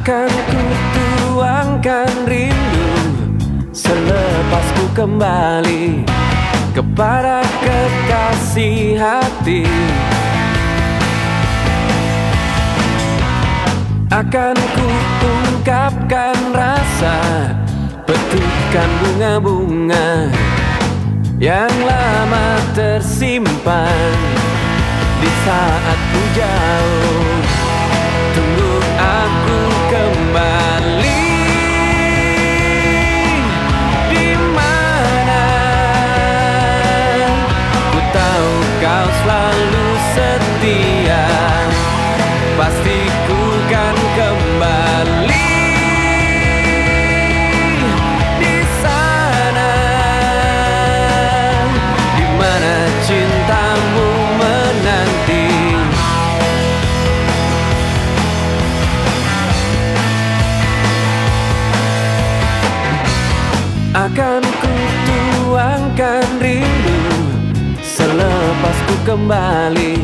Akan ku tuangkan rindu Selepas ku kembali Kepada kekasih hati. Akan ku ungkapkan rasa Petikan bunga-bunga Yang lama tersimpan Di saat ku Selepas ku kembali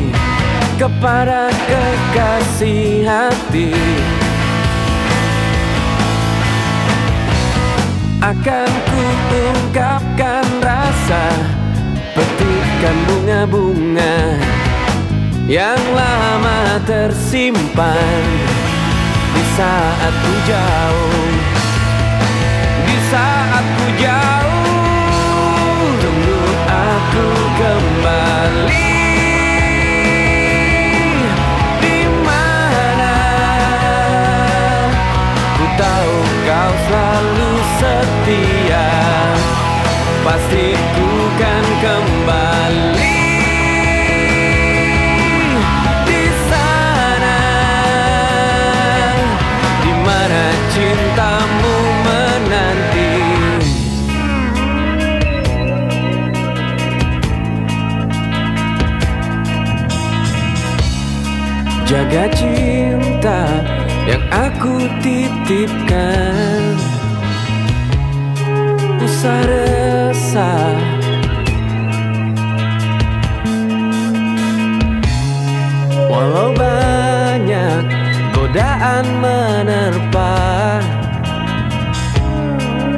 Kepada kekasih hati. Akan ku ungkapkan rasa Petikan bunga-bunga Yang lama tersimpan Di saat ku jauh. Di saat ku jauh setia Pasti ku kan kembali Di sana. Di mana cintamu menanti? Jaga cinta yang aku titipkan Usah resah. Walau banyak godaan menerpa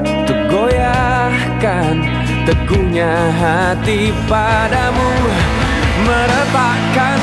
Untuk goyahkan teguhnya hati padamu Meletakkan